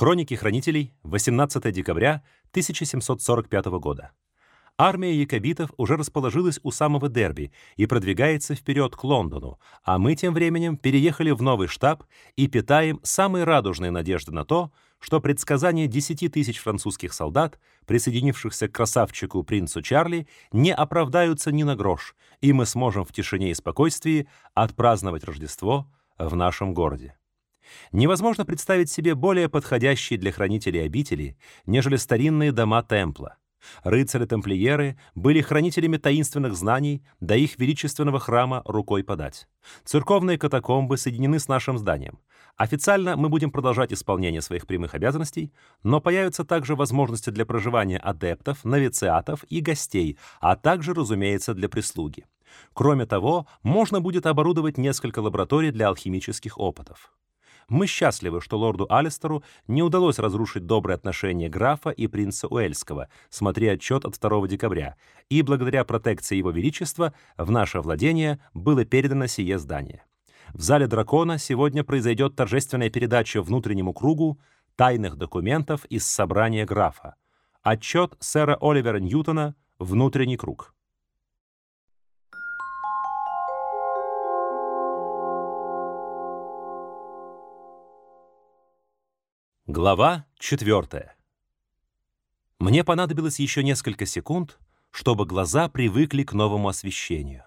Хроники хранителей, 18 декабря 1745 года. Армия якобитов уже расположилась у самого Дерби и продвигается вперед к Лондону, а мы тем временем переехали в новый штаб и питаем самые радужные надежды на то, что предсказания 10 тысяч французских солдат, присоединившихся к красавчику принцу Чарли, не оправдаются ни на грош, и мы сможем в тишине и спокойствии отпраздновать Рождество в нашем городе. Невозможно представить себе более подходящие для хранителей обители, нежели старинные дома Темпла. Рыцари-тамплиеры были хранителями таинственных знаний, до их величественного храма рукой подать. Церковные катакомбы соединены с нашим зданием. Официально мы будем продолжать исполнение своих прямых обязанностей, но появятся также возможности для проживания адептов, новициатов и гостей, а также, разумеется, для прислуги. Кроме того, можно будет оборудовать несколько лабораторий для алхимических опытов. Мы счастливы, что лорду Алистеру не удалось разрушить добрые отношения графа и принца Уэльского, смотри отчет от 2 декабря, и благодаря протекции его величества в наше владение было передано сие здание. В зале дракона сегодня произойдет торжественная передача внутреннему кругу тайных документов из собрания графа. Отчет сэра Оливера Ньютона «Внутренний круг». Глава 4. Мне понадобилось еще несколько секунд, чтобы глаза привыкли к новому освещению.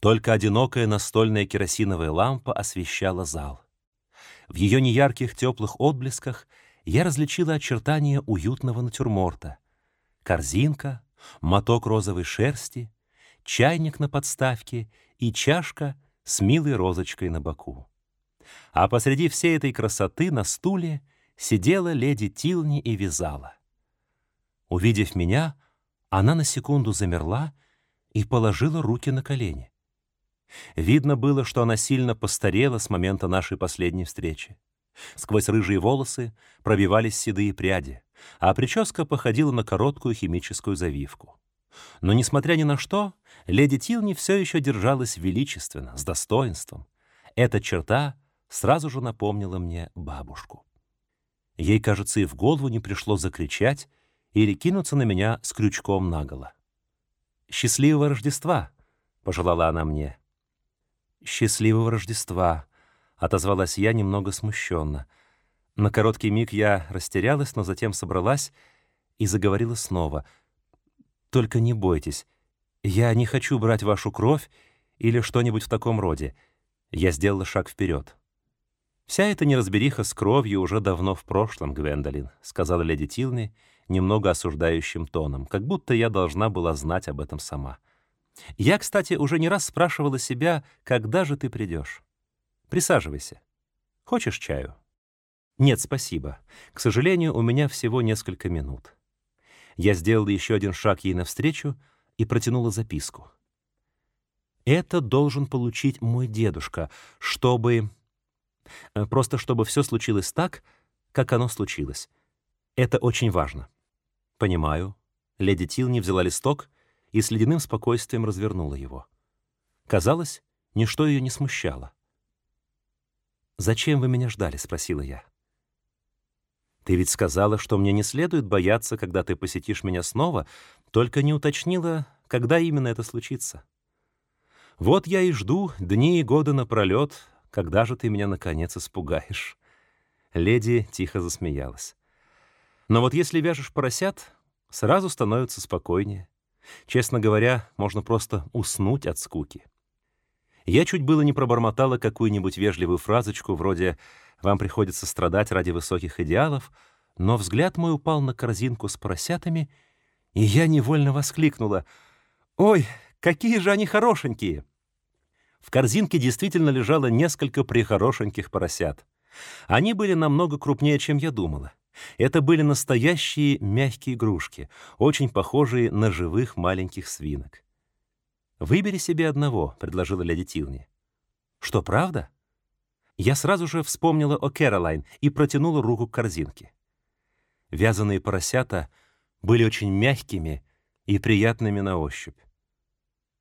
Только одинокая настольная керосиновая лампа освещала зал. В ее неярких теплых отблесках я различила очертания уютного натюрморта. Корзинка, моток розовой шерсти, чайник на подставке и чашка с милой розочкой на боку. А посреди всей этой красоты на стуле — сидела леди Тилни и вязала. Увидев меня, она на секунду замерла и положила руки на колени. Видно было, что она сильно постарела с момента нашей последней встречи. Сквозь рыжие волосы пробивались седые пряди, а прическа походила на короткую химическую завивку. Но, несмотря ни на что, леди Тилни все еще держалась величественно, с достоинством. Эта черта сразу же напомнила мне бабушку. Ей, кажется, и в голову не пришло закричать или кинуться на меня с крючком наголо. «Счастливого Рождества!» — пожелала она мне. «Счастливого Рождества!» — отозвалась я немного смущенно. На короткий миг я растерялась, но затем собралась и заговорила снова. «Только не бойтесь. Я не хочу брать вашу кровь или что-нибудь в таком роде». Я сделала шаг вперед. «Вся эта неразбериха с кровью уже давно в прошлом, Гвендолин», сказала леди Тилни немного осуждающим тоном, как будто я должна была знать об этом сама. «Я, кстати, уже не раз спрашивала себя, когда же ты придешь. Присаживайся. Хочешь чаю?» «Нет, спасибо. К сожалению, у меня всего несколько минут». Я сделала еще один шаг ей навстречу и протянула записку. «Это должен получить мой дедушка, чтобы...» Э, просто чтобы все случилось так, как оно случилось. Это очень важно. Понимаю. Леди Тилни взяла листок и с ледяным спокойствием развернула его. Казалось, ничто ее не смущало. «Зачем вы меня ждали?» — спросила я. «Ты ведь сказала, что мне не следует бояться, когда ты посетишь меня снова, только не уточнила, когда именно это случится. Вот я и жду дни и годы напролет, когда же ты меня, наконец, испугаешь?» Леди тихо засмеялась. «Но вот если вяжешь поросят, сразу становится спокойнее. Честно говоря, можно просто уснуть от скуки». Я чуть было не пробормотала какую-нибудь вежливую фразочку вроде «Вам приходится страдать ради высоких идеалов», но взгляд мой упал на корзинку с поросятами, и я невольно воскликнула «Ой, какие же они хорошенькие!» В корзинке действительно лежало несколько прихорошеньких поросят. Они были намного крупнее, чем я думала. Это были настоящие мягкие игрушки, очень похожие на живых маленьких свинок. «Выбери себе одного», — предложила леди Тилни. «Что, правда?» Я сразу же вспомнила о Кэролайн и протянула руку к корзинке. Вязаные поросята были очень мягкими и приятными на ощупь.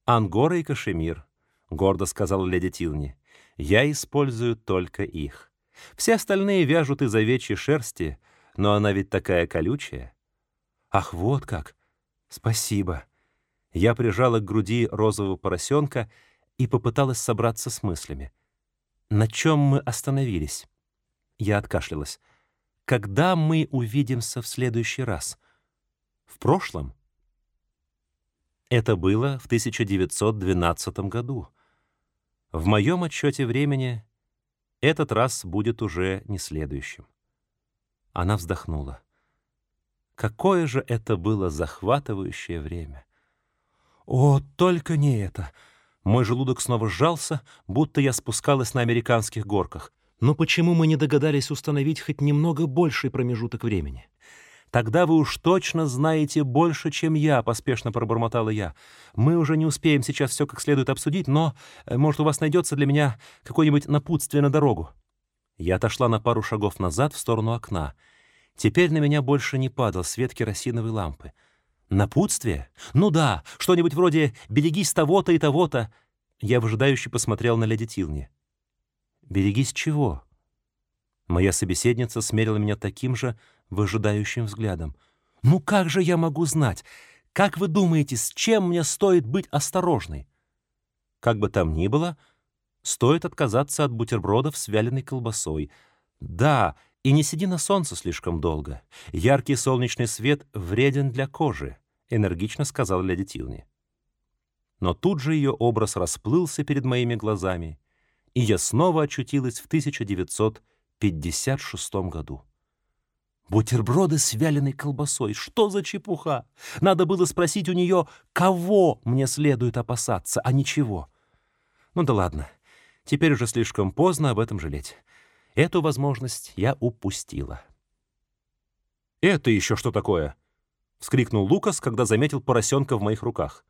Ангора и кашемир, — гордо сказала леди Тилни. «Я использую только их. Все остальные вяжут из овечьей шерсти, но она ведь такая колючая. Ах, вот как! Спасибо. Я прижала к груди розового поросенка и попыталась собраться с мыслями. На чем мы остановились? Я откашлялась. Когда мы увидимся в следующий раз? В прошлом? Это было в 1912 году. В моем отчете времени этот раз будет уже не следующим. Она вздохнула. Какое же это было захватывающее время! О, только не это! Мой желудок снова сжался, будто я спускалась на американских горках. Но почему мы не догадались установить хоть немного больший промежуток времени? Тогда вы уж точно знаете больше, чем я, поспешно пробормотала я. Мы уже не успеем сейчас все как следует обсудить, но, э, может, у вас найдется для меня какое-нибудь напутствие на дорогу. Я отошла на пару шагов назад в сторону окна. Теперь на меня больше не падал свет керосиновой лампы. Напутствие? Ну да, что-нибудь вроде «берегись того-то и того-то». Я выжидающе посмотрел на леди Тилни. «Берегись чего?» Моя собеседница смерила меня таким же выжидающим взглядом. «Ну как же я могу знать? Как вы думаете, с чем мне стоит быть осторожной?» Как бы там ни было, стоит отказаться от бутербродов с вяленой колбасой. Да, и не сиди на солнце слишком долго. Яркий солнечный свет вреден для кожи, энергично сказал леди Тилни. Но тут же ее образ расплылся перед моими глазами, и я снова очутилась в 1956 году. Бутерброды с вяленой колбасой. Что за чепуха? Надо было спросить у нее, кого мне следует опасаться, а ничего. Ну да ладно. Теперь уже слишком поздно об этом жалеть. Эту возможность я упустила. «Это еще что такое?» — вскрикнул Лукас, когда заметил поросенка в моих руках.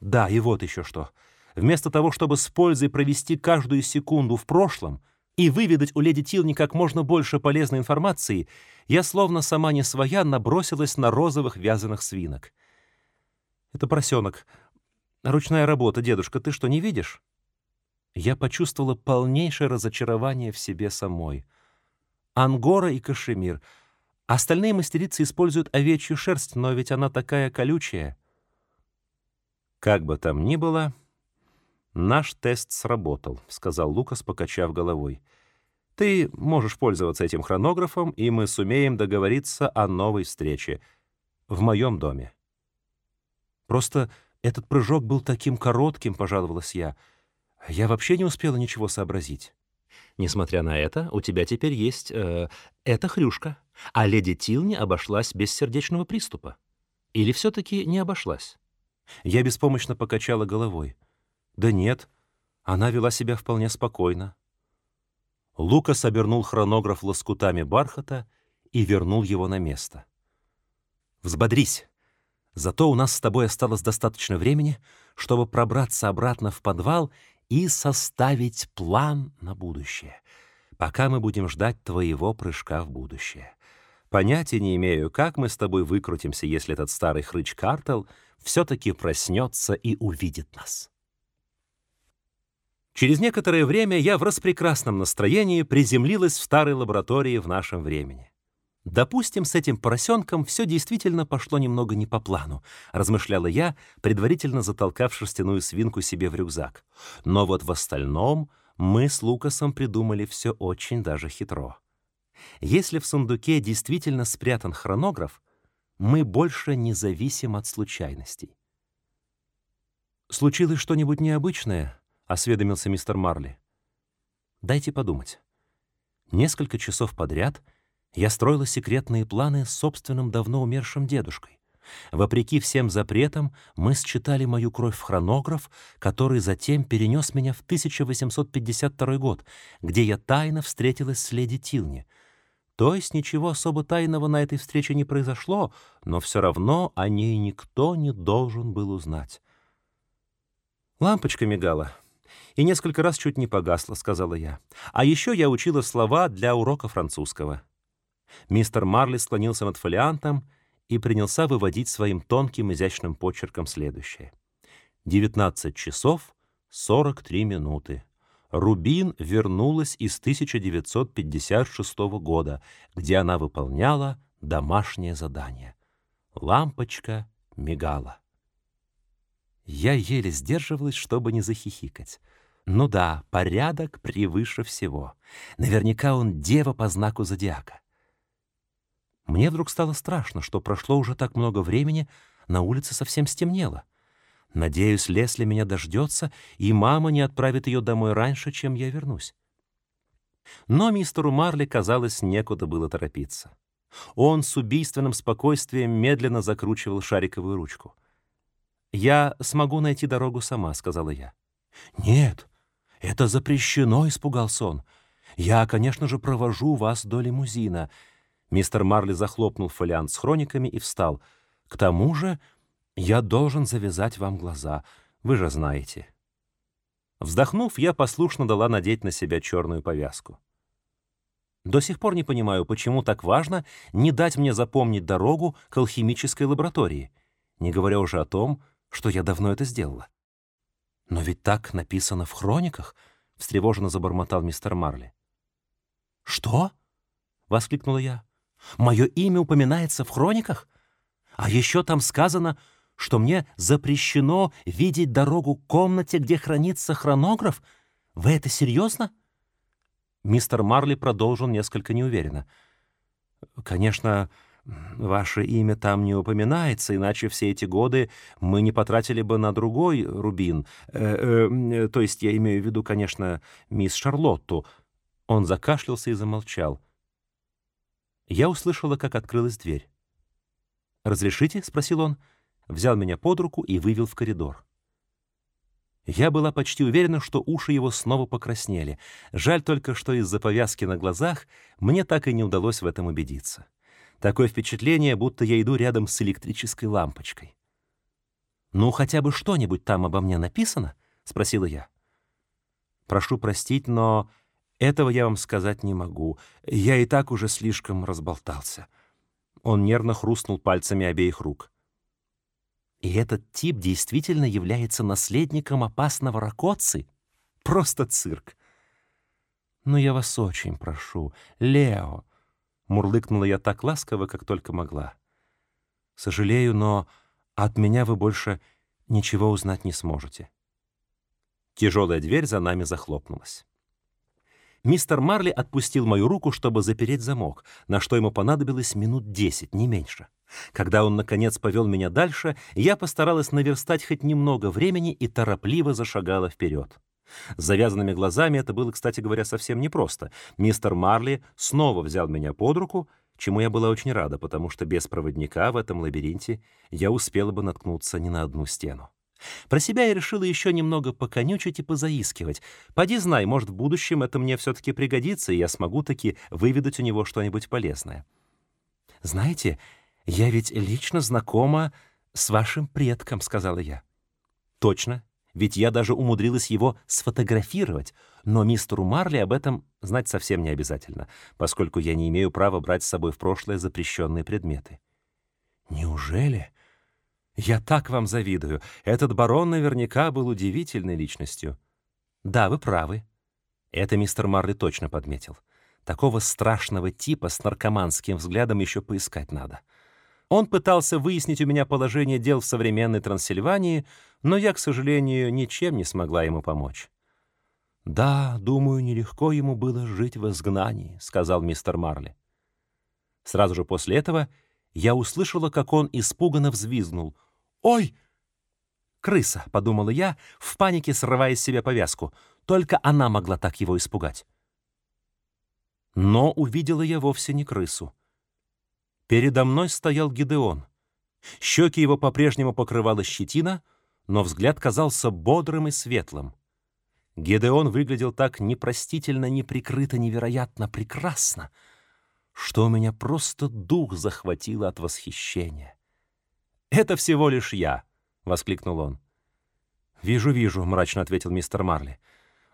«Да, и вот еще что. Вместо того, чтобы с пользой провести каждую секунду в прошлом и выведать у леди Тилни как можно больше полезной информации, я словно сама не своя набросилась на розовых вязаных свинок. «Это поросенок. Ручная работа, дедушка, ты что, не видишь?» Я почувствовала полнейшее разочарование в себе самой. Ангора и кашемир. Остальные мастерицы используют овечью шерсть, но ведь она такая колючая. Как бы там ни было, наш тест сработал, сказал Лукас, покачав головой. Ты можешь пользоваться этим хронографом, и мы сумеем договориться о новой встрече в моем доме. Просто этот прыжок был таким коротким, пожаловалась я. Я вообще не успела ничего сообразить. Несмотря на это, у тебя теперь есть э, эта хрюшка, а леди Тилни обошлась без сердечного приступа. Или все таки не обошлась? Я беспомощно покачала головой. Да нет, она вела себя вполне спокойно. Лукас обернул хронограф лоскутами бархата и вернул его на место. «Взбодрись. Зато у нас с тобой осталось достаточно времени, чтобы пробраться обратно в подвал и составить план на будущее, пока мы будем ждать твоего прыжка в будущее. Понятия не имею, как мы с тобой выкрутимся, если этот старый хрыч Картел все-таки проснется и увидит нас. Через некоторое время я в распрекрасном настроении приземлилась в старой лаборатории в нашем времени. Допустим, с этим поросенком все действительно пошло немного не по плану, размышляла я, предварительно затолкав шерстяную свинку себе в рюкзак. Но вот в остальном мы с Лукасом придумали все очень даже хитро. Если в сундуке действительно спрятан хронограф, мы больше не зависим от случайностей. «Случилось что-нибудь необычное?» — осведомился мистер Марли. «Дайте подумать. Несколько часов подряд я строила секретные планы с собственным давно умершим дедушкой. Вопреки всем запретам, мы считали мою кровь в хронограф, который затем перенес меня в 1852 год, где я тайно встретилась с леди Тилни — то есть ничего особо тайного на этой встрече не произошло, но все равно о ней никто не должен был узнать. Лампочка мигала. И несколько раз чуть не погасла, сказала я. А еще я учила слова для урока французского. Мистер Марли склонился над фолиантом и принялся выводить своим тонким изящным почерком следующее. 19 часов 43 минуты. Рубин вернулась из 1956 года, где она выполняла домашнее задание. Лампочка мигала. Я еле сдерживалась, чтобы не захихикать. Ну да, порядок превыше всего. Наверняка он дева по знаку зодиака. Мне вдруг стало страшно, что прошло уже так много времени, на улице совсем стемнело. Надеюсь, Лесли меня дождется, и мама не отправит ее домой раньше, чем я вернусь. Но мистеру Марли, казалось, некуда было торопиться. Он с убийственным спокойствием медленно закручивал шариковую ручку. «Я смогу найти дорогу сама», — сказала я. «Нет, это запрещено», — испугался он. «Я, конечно же, провожу вас до лимузина». Мистер Марли захлопнул фолиант с хрониками и встал. «К тому же я должен завязать вам глаза, вы же знаете». Вздохнув, я послушно дала надеть на себя черную повязку. До сих пор не понимаю, почему так важно не дать мне запомнить дорогу к алхимической лаборатории, не говоря уже о том, что я давно это сделала. «Но ведь так написано в хрониках», — встревоженно забормотал мистер Марли. «Что?» — воскликнула я. «Мое имя упоминается в хрониках? А еще там сказано, что мне запрещено видеть дорогу к комнате, где хранится хронограф? Вы это серьезно?» Мистер Марли продолжил несколько неуверенно. «Конечно, ваше имя там не упоминается, иначе все эти годы мы не потратили бы на другой рубин. Э, э, то есть я имею в виду, конечно, мисс Шарлотту». Он закашлялся и замолчал. Я услышала, как открылась дверь. «Разрешите?» — спросил он. Взял меня под руку и вывел в коридор. Я была почти уверена, что уши его снова покраснели. Жаль только, что из-за повязки на глазах мне так и не удалось в этом убедиться. Такое впечатление, будто я иду рядом с электрической лампочкой. «Ну, хотя бы что-нибудь там обо мне написано?» — спросила я. «Прошу простить, но этого я вам сказать не могу. Я и так уже слишком разболтался». Он нервно хрустнул пальцами обеих рук. И этот тип действительно является наследником опасного Ракоци? Просто цирк. Но я вас очень прошу, Лео, мурлыкнула я так ласково, как только могла. Сожалею, но от меня вы больше ничего узнать не сможете. Тяжелая дверь за нами захлопнулась. Мистер Марли отпустил мою руку, чтобы запереть замок, на что ему понадобилось минут десять, не меньше. Когда он, наконец, повел меня дальше, я постаралась наверстать хоть немного времени и торопливо зашагала вперед. С завязанными глазами это было, кстати говоря, совсем непросто. Мистер Марли снова взял меня под руку, чему я была очень рада, потому что без проводника в этом лабиринте я успела бы наткнуться не на одну стену. Про себя я решила еще немного поконючить и позаискивать. Поди знай, может, в будущем это мне все-таки пригодится, и я смогу таки выведать у него что-нибудь полезное. «Знаете, я ведь лично знакома с вашим предком», — сказала я. «Точно, ведь я даже умудрилась его сфотографировать, но мистеру Марли об этом знать совсем не обязательно, поскольку я не имею права брать с собой в прошлое запрещенные предметы». «Неужели?» Я так вам завидую. Этот барон наверняка был удивительной личностью. Да, вы правы. Это мистер Марли точно подметил. Такого страшного типа с наркоманским взглядом еще поискать надо. Он пытался выяснить у меня положение дел в современной Трансильвании, но я, к сожалению, ничем не смогла ему помочь. «Да, думаю, нелегко ему было жить в изгнании», — сказал мистер Марли. Сразу же после этого я услышала, как он испуганно взвизгнул — «Ой!» «Крыса», — подумала я, в панике срывая с себя повязку. Только она могла так его испугать. Но увидела я вовсе не крысу. Передо мной стоял Гидеон. Щеки его по-прежнему покрывала щетина, но взгляд казался бодрым и светлым. Гедеон выглядел так непростительно, неприкрыто, невероятно прекрасно, что у меня просто дух захватило от восхищения. «Это всего лишь я!» — воскликнул он. «Вижу, вижу», — мрачно ответил мистер Марли.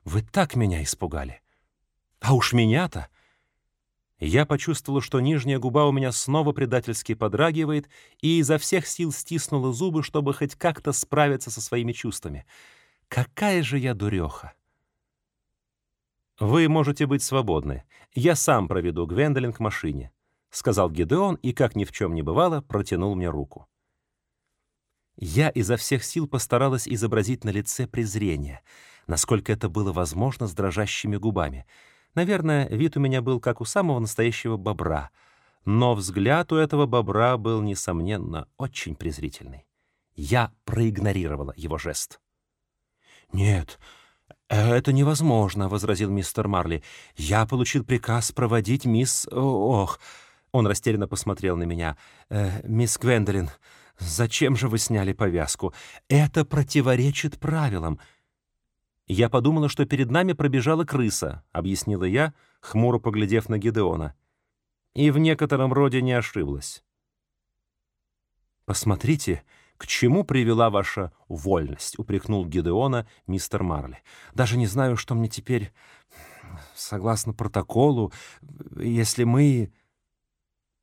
«Вы так меня испугали!» «А уж меня-то!» Я почувствовал, что нижняя губа у меня снова предательски подрагивает, и изо всех сил стиснула зубы, чтобы хоть как-то справиться со своими чувствами. Какая же я дуреха! «Вы можете быть свободны. Я сам проведу Гвендолин к машине», — сказал Гидеон и, как ни в чем не бывало, протянул мне руку. Я изо всех сил постаралась изобразить на лице презрение, насколько это было возможно с дрожащими губами. Наверное, вид у меня был как у самого настоящего бобра, но взгляд у этого бобра был, несомненно, очень презрительный. Я проигнорировала его жест. «Нет, это невозможно», — возразил мистер Марли. «Я получил приказ проводить мисс... Ох...» Он растерянно посмотрел на меня. «Э, «Мисс Гвендолин, зачем же вы сняли повязку? Это противоречит правилам». «Я подумала, что перед нами пробежала крыса», — объяснила я, хмуро поглядев на Гидеона. И в некотором роде не ошиблась. «Посмотрите, к чему привела ваша вольность?» — упрекнул Гидеона мистер Марли. «Даже не знаю, что мне теперь, согласно протоколу, если мы...»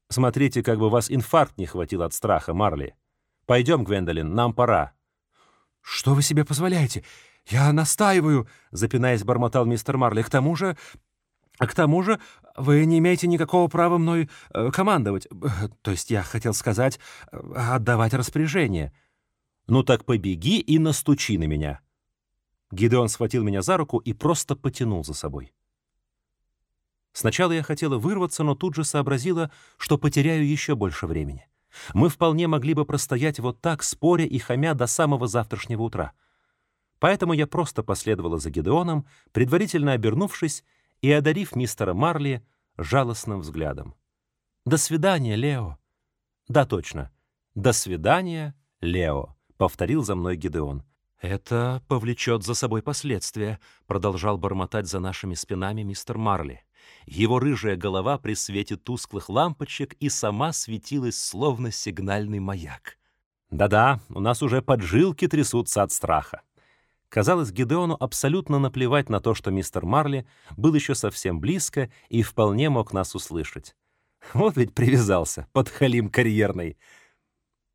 «Смотрите, как бы вас инфаркт не хватил от страха, Марли. Пойдем, Гвендолин, нам пора». «Что вы себе позволяете? Я настаиваю!» — запинаясь, бормотал мистер Марли. «К тому же к тому же вы не имеете никакого права мной э, командовать. То есть я хотел сказать, э, отдавать распоряжение. Ну так побеги и настучи на меня. Гидеон схватил меня за руку и просто потянул за собой. Сначала я хотела вырваться, но тут же сообразила, что потеряю еще больше времени. Мы вполне могли бы простоять вот так, споря и хамя до самого завтрашнего утра. Поэтому я просто последовала за Гидеоном, предварительно обернувшись и одарив мистера Марли жалостным взглядом. «До свидания, Лео!» «Да, точно. До свидания, Лео!» — повторил за мной Гидеон. «Это повлечет за собой последствия», — продолжал бормотать за нашими спинами мистер Марли. Его рыжая голова при свете тусклых лампочек и сама светилась, словно сигнальный маяк. «Да-да, у нас уже поджилки трясутся от страха». Казалось Гидеону абсолютно наплевать на то, что мистер Марли был еще совсем близко и вполне мог нас услышать. Вот ведь привязался, подхалим карьерный.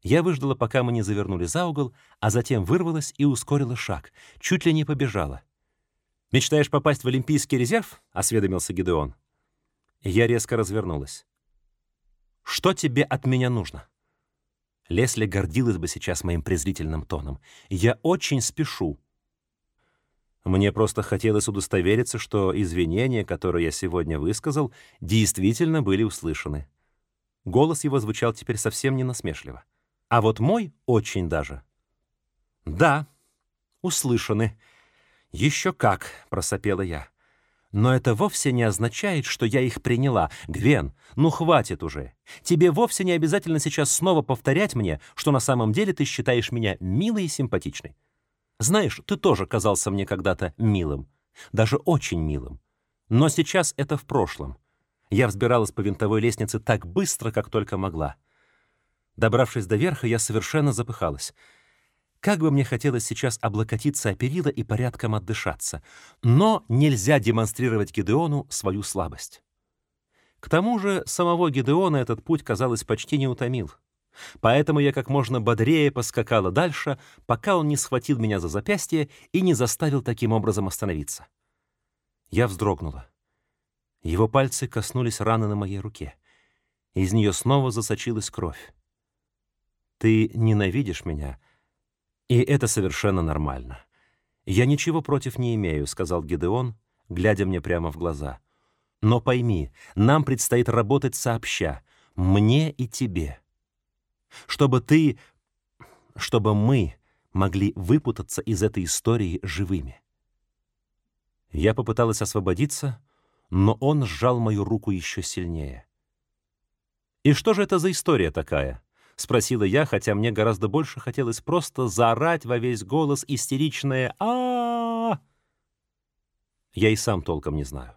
Я выждала, пока мы не завернули за угол, а затем вырвалась и ускорила шаг, чуть ли не побежала. «Мечтаешь попасть в Олимпийский резерв?» — осведомился Гидеон. Я резко развернулась. «Что тебе от меня нужно?» Лесли гордилась бы сейчас моим презрительным тоном. «Я очень спешу. Мне просто хотелось удостовериться, что извинения, которые я сегодня высказал, действительно были услышаны. Голос его звучал теперь совсем не насмешливо. А вот мой очень даже. «Да, услышаны. Еще как», — просопела я. «Но это вовсе не означает, что я их приняла. Гвен, ну хватит уже. Тебе вовсе не обязательно сейчас снова повторять мне, что на самом деле ты считаешь меня милой и симпатичной. Знаешь, ты тоже казался мне когда-то милым, даже очень милым. Но сейчас это в прошлом. Я взбиралась по винтовой лестнице так быстро, как только могла. Добравшись до верха, я совершенно запыхалась. Как бы мне хотелось сейчас облокотиться о перила и порядком отдышаться. Но нельзя демонстрировать Гидеону свою слабость. К тому же самого Гидеона этот путь, казалось, почти не утомил. Поэтому я как можно бодрее поскакала дальше, пока он не схватил меня за запястье и не заставил таким образом остановиться. Я вздрогнула. Его пальцы коснулись раны на моей руке. Из нее снова засочилась кровь. «Ты ненавидишь меня, и это совершенно нормально. Я ничего против не имею», — сказал Гидеон, глядя мне прямо в глаза. «Но пойми, нам предстоит работать сообща, мне и тебе» чтобы ты, чтобы мы могли выпутаться из этой истории живыми. Я попыталась освободиться, но он сжал мою руку еще сильнее. «И что же это за история такая?» — спросила я, хотя мне гораздо больше хотелось просто заорать во весь голос истеричное а, -а, Я и сам толком не знаю.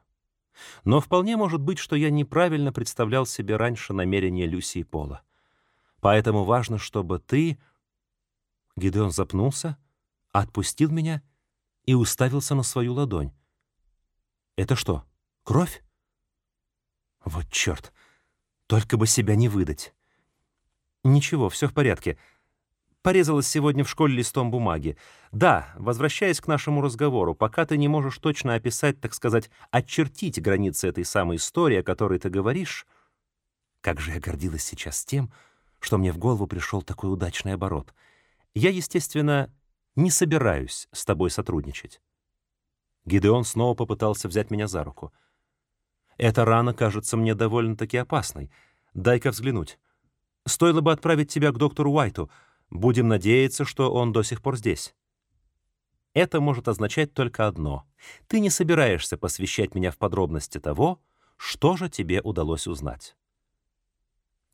Но вполне может быть, что я неправильно представлял себе раньше намерения Люси и Пола. Поэтому важно, чтобы ты...» Гидеон запнулся, отпустил меня и уставился на свою ладонь. «Это что, кровь?» «Вот черт! Только бы себя не выдать!» «Ничего, все в порядке. Порезалась сегодня в школе листом бумаги. Да, возвращаясь к нашему разговору, пока ты не можешь точно описать, так сказать, очертить границы этой самой истории, о которой ты говоришь, как же я гордилась сейчас тем, что мне в голову пришел такой удачный оборот. Я, естественно, не собираюсь с тобой сотрудничать. Гидеон снова попытался взять меня за руку. Эта рана кажется мне довольно-таки опасной. Дай-ка взглянуть. Стоило бы отправить тебя к доктору Уайту — Будем надеяться, что он до сих пор здесь. Это может означать только одно. Ты не собираешься посвящать меня в подробности того, что же тебе удалось узнать.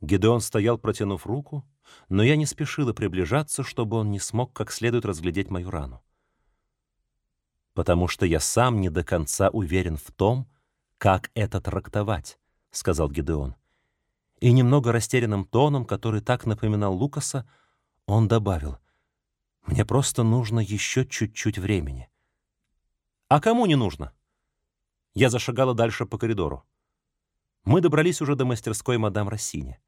Гедеон стоял, протянув руку, но я не спешила приближаться, чтобы он не смог как следует разглядеть мою рану. «Потому что я сам не до конца уверен в том, как это трактовать», — сказал Гедеон. И немного растерянным тоном, который так напоминал Лукаса, он добавил, «Мне просто нужно еще чуть-чуть времени». «А кому не нужно?» Я зашагала дальше по коридору. Мы добрались уже до мастерской мадам Рассини.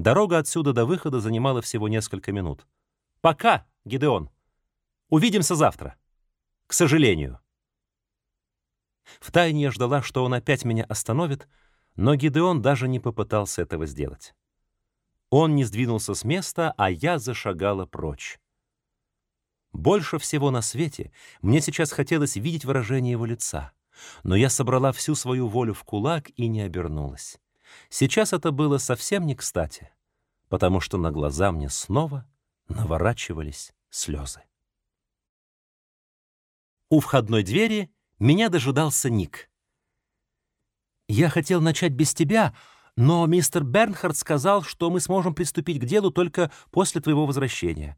Дорога отсюда до выхода занимала всего несколько минут. «Пока, Гидеон! Увидимся завтра! К сожалению!» Втайне я ждала, что он опять меня остановит, но Гидеон даже не попытался этого сделать. Он не сдвинулся с места, а я зашагала прочь. Больше всего на свете мне сейчас хотелось видеть выражение его лица, но я собрала всю свою волю в кулак и не обернулась. Сейчас это было совсем не кстати, потому что на глаза мне снова наворачивались слезы. У входной двери меня дожидался Ник. «Я хотел начать без тебя», но мистер Бернхард сказал, что мы сможем приступить к делу только после твоего возвращения.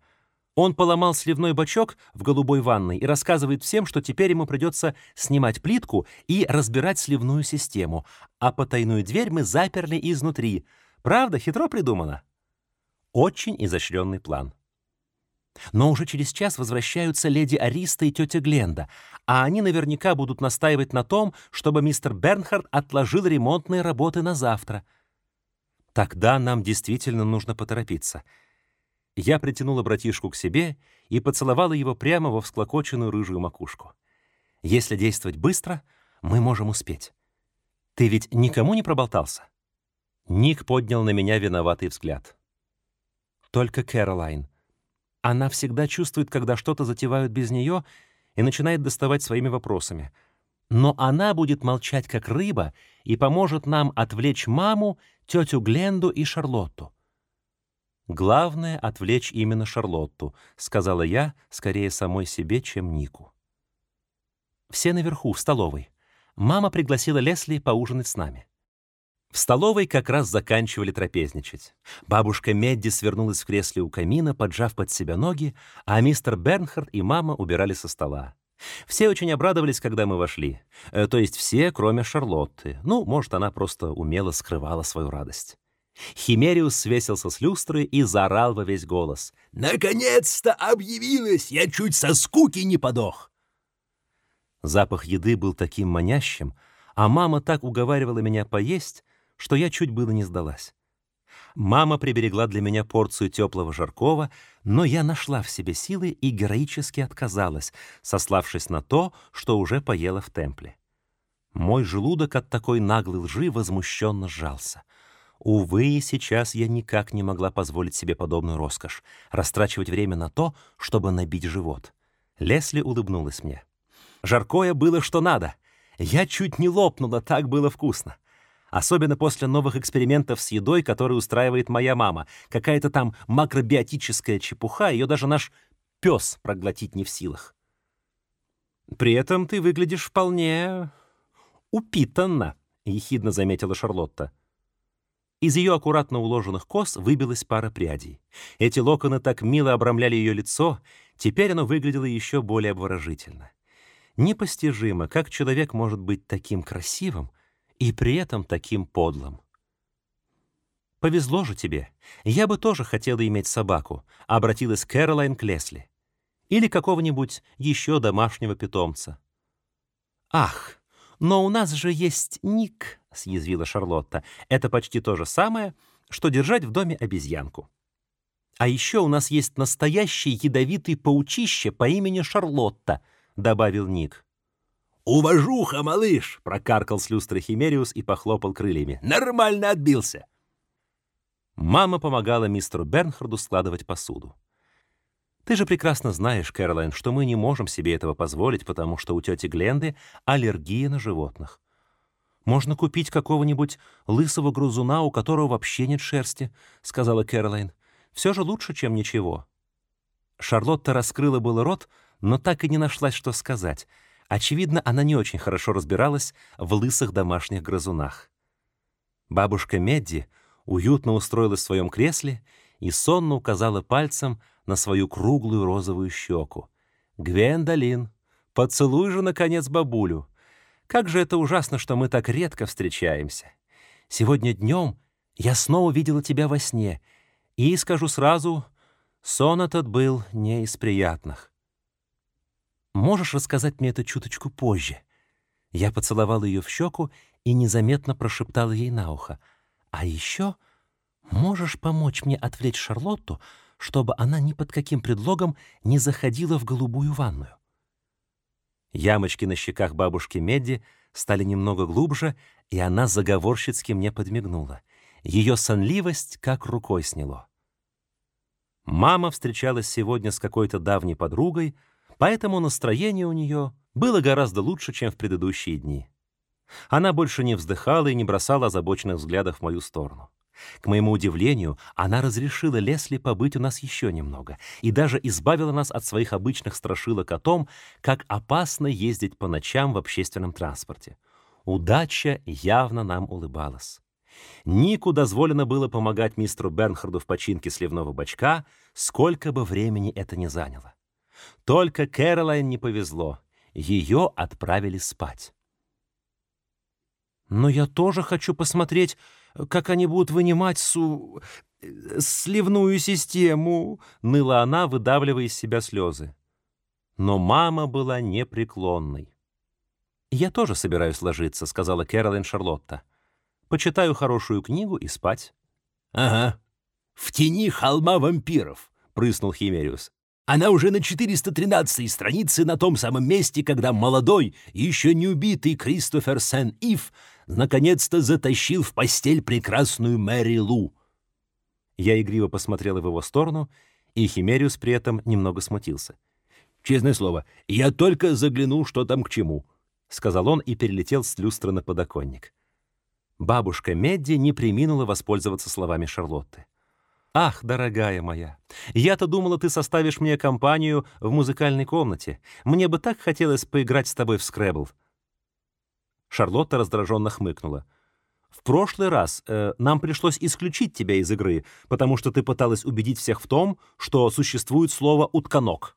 Он поломал сливной бачок в голубой ванной и рассказывает всем, что теперь ему придется снимать плитку и разбирать сливную систему, а потайную дверь мы заперли изнутри. Правда, хитро придумано? Очень изощренный план. Но уже через час возвращаются леди Ариста и тетя Гленда, а они наверняка будут настаивать на том, чтобы мистер Бернхард отложил ремонтные работы на завтра. Тогда нам действительно нужно поторопиться. Я притянула братишку к себе и поцеловала его прямо во всклокоченную рыжую макушку. Если действовать быстро, мы можем успеть. Ты ведь никому не проболтался? Ник поднял на меня виноватый взгляд. Только Кэролайн. Она всегда чувствует, когда что-то затевают без нее, и начинает доставать своими вопросами. Но она будет молчать, как рыба, и поможет нам отвлечь маму, тетю Гленду и Шарлотту. «Главное — отвлечь именно Шарлотту», — сказала я, скорее самой себе, чем Нику. Все наверху, в столовой. Мама пригласила Лесли поужинать с нами. В столовой как раз заканчивали трапезничать. Бабушка Медди свернулась в кресле у камина, поджав под себя ноги, а мистер Бернхард и мама убирали со стола. Все очень обрадовались, когда мы вошли. Э, то есть все, кроме Шарлотты. Ну, может, она просто умело скрывала свою радость. Химериус свесился с люстры и заорал во весь голос. «Наконец-то объявилась! Я чуть со скуки не подох!» Запах еды был таким манящим, а мама так уговаривала меня поесть, что я чуть было не сдалась. Мама приберегла для меня порцию теплого жаркого, но я нашла в себе силы и героически отказалась, сославшись на то, что уже поела в темпле. Мой желудок от такой наглой лжи возмущенно сжался. Увы, сейчас я никак не могла позволить себе подобную роскошь — растрачивать время на то, чтобы набить живот. Лесли улыбнулась мне. «Жаркое было что надо. Я чуть не лопнула, так было вкусно. Особенно после новых экспериментов с едой, которые устраивает моя мама. Какая-то там макробиотическая чепуха, ее даже наш пес проглотить не в силах. При этом ты выглядишь вполне упитанно, ехидно заметила Шарлотта. Из ее аккуратно уложенных кос выбилась пара прядей. Эти локоны так мило обрамляли ее лицо, теперь оно выглядело еще более обворожительно. Непостижимо, как человек может быть таким красивым, и при этом таким подлым. «Повезло же тебе. Я бы тоже хотела иметь собаку», — обратилась Кэролайн к Лесли. «Или какого-нибудь еще домашнего питомца». «Ах, но у нас же есть Ник», — съязвила Шарлотта. «Это почти то же самое, что держать в доме обезьянку». А еще у нас есть настоящий ядовитый паучище по имени Шарлотта, добавил Ник. «Уважуха, малыш!» — прокаркал с люстры Химериус и похлопал крыльями. «Нормально отбился!» Мама помогала мистеру Бернхарду складывать посуду. Ты же прекрасно знаешь, Кэролайн, что мы не можем себе этого позволить, потому что у тети Гленды аллергия на животных. Можно купить какого-нибудь лысого грузуна, у которого вообще нет шерсти, сказала Кэролайн. Все же лучше, чем ничего. Шарлотта раскрыла было рот, но так и не нашлась, что сказать. Очевидно, она не очень хорошо разбиралась в лысых домашних грызунах. Бабушка Медди уютно устроилась в своем кресле и сонно указала пальцем на свою круглую розовую щеку. «Гвендолин, поцелуй же, наконец, бабулю. Как же это ужасно, что мы так редко встречаемся. Сегодня днем я снова видела тебя во сне, и, скажу сразу, сон этот был не из приятных. Можешь рассказать мне это чуточку позже?» Я поцеловал ее в щеку и незаметно прошептал ей на ухо. «А еще можешь помочь мне отвлечь Шарлотту, чтобы она ни под каким предлогом не заходила в голубую ванную?» Ямочки на щеках бабушки Медди стали немного глубже, и она заговорщицки мне подмигнула. Ее сонливость как рукой сняло. Мама встречалась сегодня с какой-то давней подругой, поэтому настроение у нее было гораздо лучше, чем в предыдущие дни. Она больше не вздыхала и не бросала озабоченных взглядов в мою сторону. К моему удивлению, она разрешила Лесли побыть у нас еще немного и даже избавила нас от своих обычных страшилок о том, как опасно ездить по ночам в общественном транспорте. Удача явно нам улыбалась. Нику дозволено было помогать мистеру Бернхарду в починке сливного бачка, сколько бы времени это ни заняло. Только Кэролайн не повезло. Ее отправили спать. «Но я тоже хочу посмотреть, как они будут вынимать су... сливную систему», — ныла она, выдавливая из себя слезы. Но мама была непреклонной. «Я тоже собираюсь ложиться», — сказала Кэролайн Шарлотта. «Почитаю хорошую книгу и спать». «Ага, в тени холма вампиров», — прыснул Химериус. Она уже на 413 странице на том самом месте, когда молодой, еще не убитый Кристофер Сен-Ив наконец-то затащил в постель прекрасную Мэри Лу. Я игриво посмотрел в его сторону, и Химериус при этом немного смутился. «Честное слово, я только заглянул, что там к чему», — сказал он и перелетел с люстры на подоконник. Бабушка Медди не приминула воспользоваться словами Шарлотты. «Ах, дорогая моя, я-то думала, ты составишь мне компанию в музыкальной комнате. Мне бы так хотелось поиграть с тобой в скребл». Шарлотта раздраженно хмыкнула. «В прошлый раз э, нам пришлось исключить тебя из игры, потому что ты пыталась убедить всех в том, что существует слово «утконок».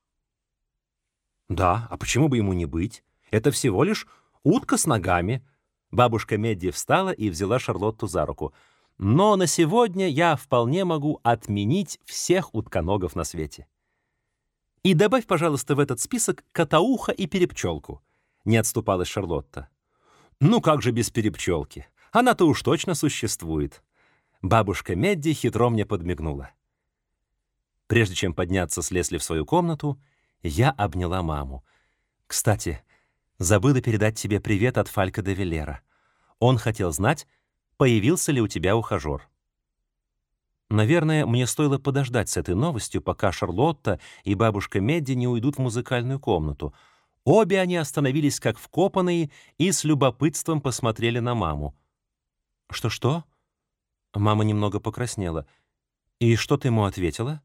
«Да, а почему бы ему не быть? Это всего лишь утка с ногами». Бабушка Медди встала и взяла Шарлотту за руку — но на сегодня я вполне могу отменить всех утконогов на свете. И добавь, пожалуйста, в этот список котоуха и перепчелку. Не отступалась Шарлотта. Ну как же без перепчелки? Она-то уж точно существует. Бабушка Медди хитро мне подмигнула. Прежде чем подняться с Лесли в свою комнату, я обняла маму. «Кстати, забыла передать тебе привет от Фалька де Веллера. Он хотел знать, появился ли у тебя ухажер. Наверное, мне стоило подождать с этой новостью, пока Шарлотта и бабушка Медди не уйдут в музыкальную комнату. Обе они остановились как вкопанные и с любопытством посмотрели на маму. «Что-что?» Мама немного покраснела. «И что ты ему ответила?»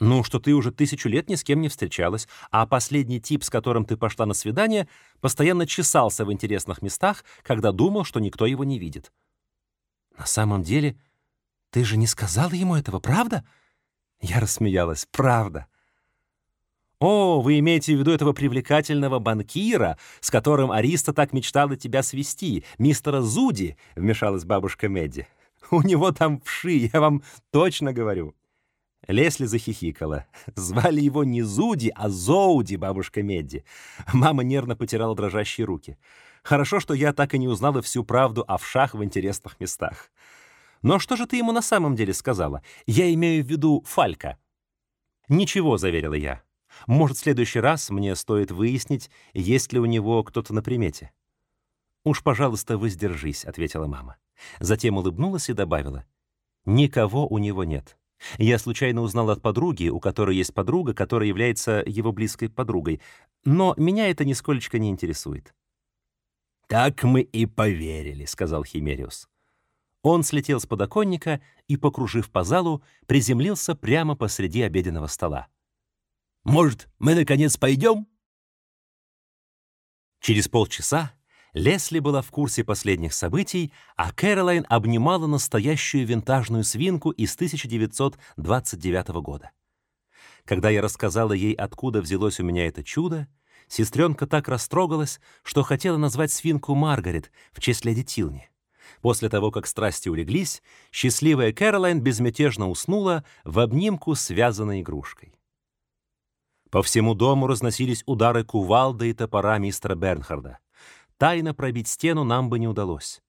«Ну, что ты уже тысячу лет ни с кем не встречалась, а последний тип, с которым ты пошла на свидание, постоянно чесался в интересных местах, когда думал, что никто его не видит». «На самом деле, ты же не сказала ему этого, правда?» Я рассмеялась. «Правда». «О, вы имеете в виду этого привлекательного банкира, с которым Ариста так мечтала тебя свести, мистера Зуди?» — вмешалась бабушка Медди. «У него там вши, я вам точно говорю». Лесли захихикала. Звали его не Зуди, а Зоуди, бабушка Медди. Мама нервно потирала дрожащие руки. Хорошо, что я так и не узнала всю правду о вшах в интересных местах. Но что же ты ему на самом деле сказала? Я имею в виду Фалька». «Ничего», — заверила я. «Может, в следующий раз мне стоит выяснить, есть ли у него кто-то на примете». «Уж, пожалуйста, воздержись», — ответила мама. Затем улыбнулась и добавила. «Никого у него нет. Я случайно узнал от подруги, у которой есть подруга, которая является его близкой подругой. Но меня это нисколько не интересует». «Так мы и поверили», — сказал Химериус. Он слетел с подоконника и, покружив по залу, приземлился прямо посреди обеденного стола. «Может, мы, наконец, пойдем?» Через полчаса Лесли была в курсе последних событий, а Кэролайн обнимала настоящую винтажную свинку из 1929 года. Когда я рассказала ей, откуда взялось у меня это чудо, сестренка так растрогалась, что хотела назвать свинку Маргарет в честь леди Тилни. После того, как страсти улеглись, счастливая Кэролайн безмятежно уснула в обнимку с вязаной игрушкой. По всему дому разносились удары кувалды и топора мистера Бернхарда. Тайно пробить стену нам бы не удалось.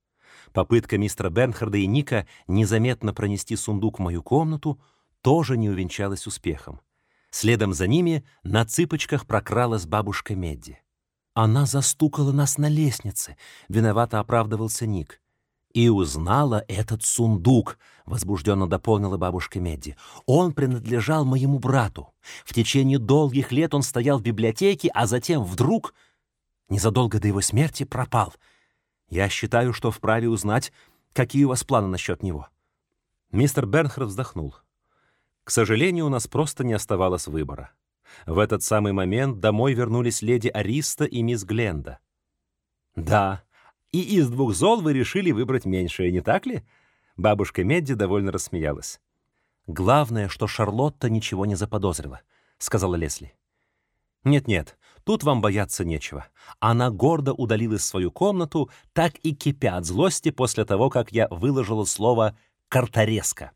Попытка мистера Бернхарда и Ника незаметно пронести сундук в мою комнату тоже не увенчалась успехом. Следом за ними на цыпочках прокралась бабушка Медди. Она застукала нас на лестнице, виновато оправдывался Ник и узнала этот сундук», — возбужденно дополнила бабушка Медди. «Он принадлежал моему брату. В течение долгих лет он стоял в библиотеке, а затем вдруг, незадолго до его смерти, пропал. Я считаю, что вправе узнать, какие у вас планы насчет него». Мистер Бернхард вздохнул. «К сожалению, у нас просто не оставалось выбора. В этот самый момент домой вернулись леди Ариста и мисс Гленда. Да, и из двух зол вы решили выбрать меньшее, не так ли?» Бабушка Медди довольно рассмеялась. «Главное, что Шарлотта ничего не заподозрила», — сказала Лесли. «Нет-нет, тут вам бояться нечего. Она гордо удалилась в свою комнату, так и кипя от злости после того, как я выложила слово «карторезка».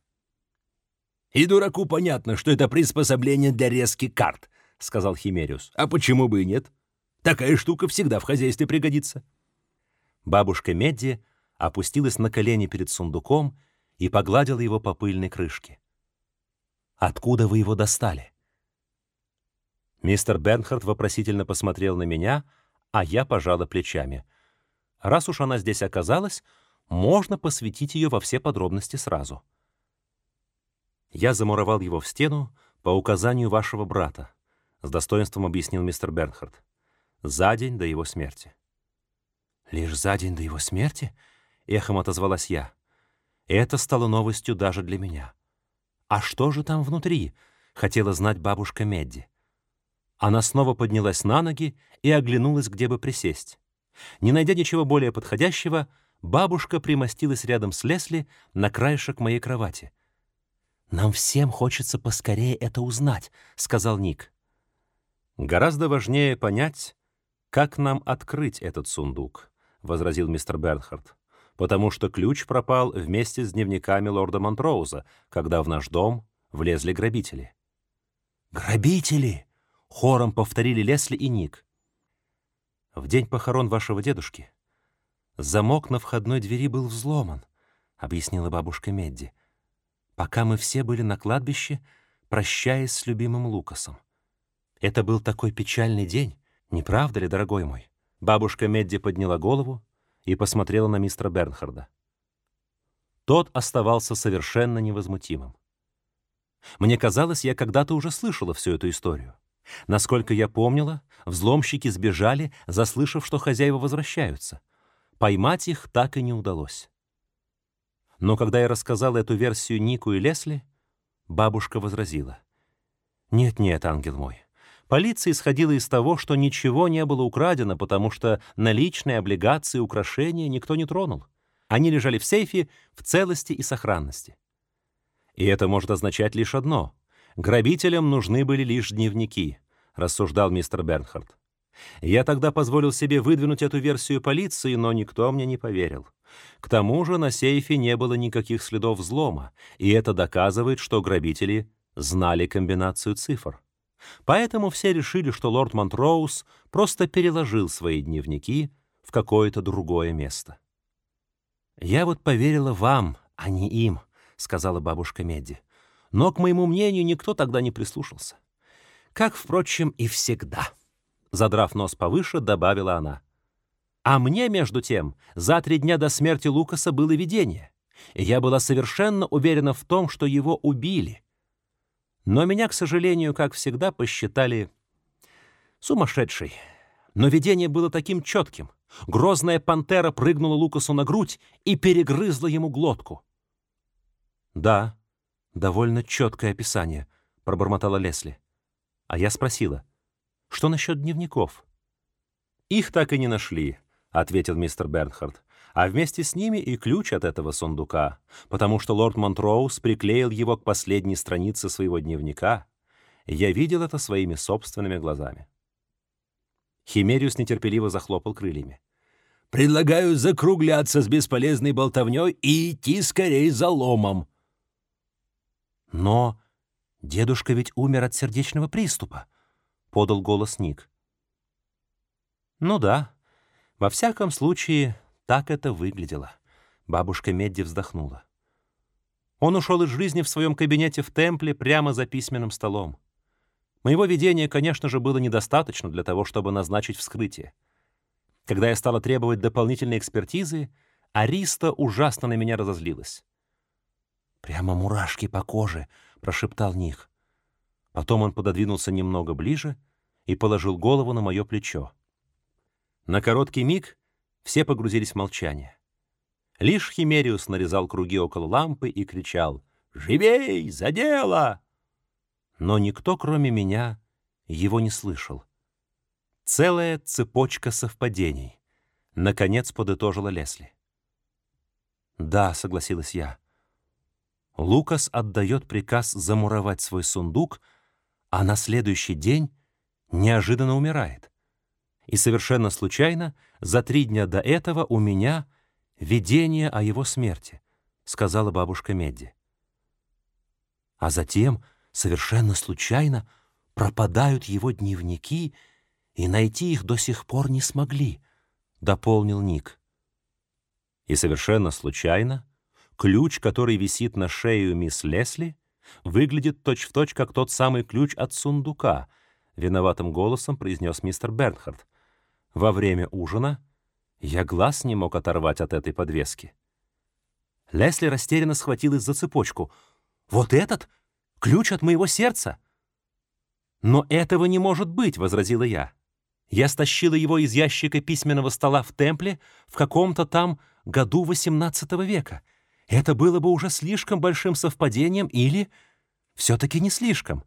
«И дураку понятно, что это приспособление для резки карт», — сказал Химериус. «А почему бы и нет? Такая штука всегда в хозяйстве пригодится». Бабушка Медди опустилась на колени перед сундуком и погладила его по пыльной крышке. «Откуда вы его достали?» Мистер Бернхард вопросительно посмотрел на меня, а я пожала плечами. Раз уж она здесь оказалась, можно посвятить ее во все подробности сразу. Я замуровал его в стену по указанию вашего брата, с достоинством объяснил мистер Бернхард, за день до его смерти. «Лишь за день до его смерти?» — эхом отозвалась я. Это стало новостью даже для меня. «А что же там внутри?» — хотела знать бабушка Медди. Она снова поднялась на ноги и оглянулась, где бы присесть. Не найдя ничего более подходящего, бабушка примостилась рядом с Лесли на краешек моей кровати. «Нам всем хочется поскорее это узнать», — сказал Ник. «Гораздо важнее понять, как нам открыть этот сундук», — возразил мистер Бернхард, «потому что ключ пропал вместе с дневниками лорда Монтроуза, когда в наш дом влезли грабители». «Грабители!» — хором повторили Лесли и Ник. «В день похорон вашего дедушки замок на входной двери был взломан», — объяснила бабушка Медди, «пока мы все были на кладбище, прощаясь с любимым Лукасом. Это был такой печальный день, не правда ли, дорогой мой?» Бабушка Медди подняла голову и посмотрела на мистера Бернхарда. Тот оставался совершенно невозмутимым. Мне казалось, я когда-то уже слышала всю эту историю. Насколько я помнила, взломщики сбежали, заслышав, что хозяева возвращаются. Поймать их так и не удалось. Но когда я рассказала эту версию Нику и Лесли, бабушка возразила. «Нет-нет, ангел мой, Полиция исходила из того, что ничего не было украдено, потому что наличные облигации украшения никто не тронул. Они лежали в сейфе в целости и сохранности. И это может означать лишь одно. Грабителям нужны были лишь дневники, рассуждал мистер Бернхард. Я тогда позволил себе выдвинуть эту версию полиции, но никто мне не поверил. К тому же на сейфе не было никаких следов взлома, и это доказывает, что грабители знали комбинацию цифр. Поэтому все решили, что лорд Монтроуз просто переложил свои дневники в какое-то другое место. Я вот поверила вам, «А не им», — сказала бабушка Медди. Но, к моему мнению, никто тогда не прислушался. Как, впрочем, и всегда. Задрав нос повыше, добавила она. А мне, между тем, за три дня до смерти Лукаса было видение. Я была совершенно уверена в том, что его убили. Но меня, к сожалению, как всегда, посчитали сумасшедшей. Но видение было таким четким. Грозная пантера прыгнула Лукасу на грудь и перегрызла ему глотку. «Да, довольно четкое описание», — пробормотала Лесли. А я спросила, «Что насчет дневников?» «Их так и не нашли», — ответил мистер Бернхард, «а вместе с ними и ключ от этого сундука, потому что лорд Монтроуз приклеил его к последней странице своего дневника. Я видел это своими собственными глазами». Химериус нетерпеливо захлопал крыльями. «Предлагаю закругляться с бесполезной болтовней и идти скорее за ломом». «Но дедушка ведь умер от сердечного приступа», — подал голос Ник. «Ну да, во всяком случае, так это выглядело», — бабушка Медди вздохнула. Он ушел из жизни в своем кабинете в темпле прямо за письменным столом. Моего видения, конечно же, было недостаточно для того, чтобы назначить вскрытие. Когда я стала требовать дополнительной экспертизы, Ариста ужасно на меня разозлилась. «Прямо мурашки по коже», — прошептал Ник. Потом он пододвинулся немного ближе и положил голову на мое плечо. На короткий миг все погрузились в молчание. Лишь Химериус нарезал круги около лампы и кричал «Живей! За дело!» но никто, кроме меня, его не слышал. Целая цепочка совпадений. Наконец подытожила Лесли. «Да», — согласилась я. Лукас отдает приказ замуровать свой сундук, а на следующий день неожиданно умирает. И совершенно случайно, за три дня до этого у меня видение о его смерти, сказала бабушка Медди. А затем совершенно случайно пропадают его дневники, и найти их до сих пор не смогли, — дополнил Ник. И совершенно случайно ключ, который висит на шее у мисс Лесли, выглядит точь-в-точь, точь, как тот самый ключ от сундука, — виноватым голосом произнес мистер Бернхард. Во время ужина я глаз не мог оторвать от этой подвески. Лесли растерянно схватилась за цепочку. «Вот этот? Ключ от моего сердца?» «Но этого не может быть», — возразила я. «Я стащила его из ящика письменного стола в темпле в каком-то там году XVIII века. Это было бы уже слишком большим совпадением или все-таки не слишком?»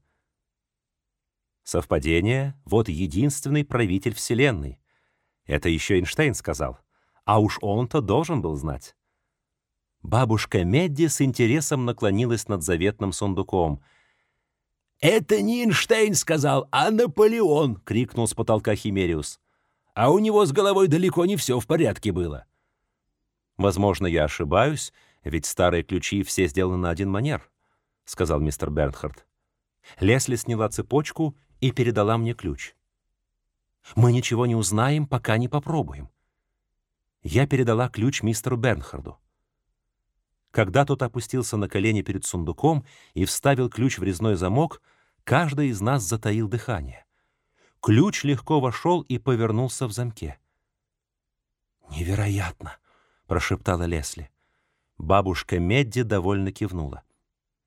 Совпадение — вот единственный правитель Вселенной. Это еще Эйнштейн сказал. А уж он-то должен был знать. Бабушка Медди с интересом наклонилась над заветным сундуком. «Это не Эйнштейн сказал, а Наполеон!» — крикнул с потолка Химериус. «А у него с головой далеко не все в порядке было». «Возможно, я ошибаюсь, ведь старые ключи все сделаны на один манер», — сказал мистер Бернхард. Лесли сняла цепочку и передала мне ключ. «Мы ничего не узнаем, пока не попробуем». Я передала ключ мистеру Бернхарду. Когда тот опустился на колени перед сундуком и вставил ключ в резной замок, каждый из нас затаил дыхание. Ключ легко вошел и повернулся в замке. «Невероятно!» — прошептала Лесли. Бабушка Медди довольно кивнула.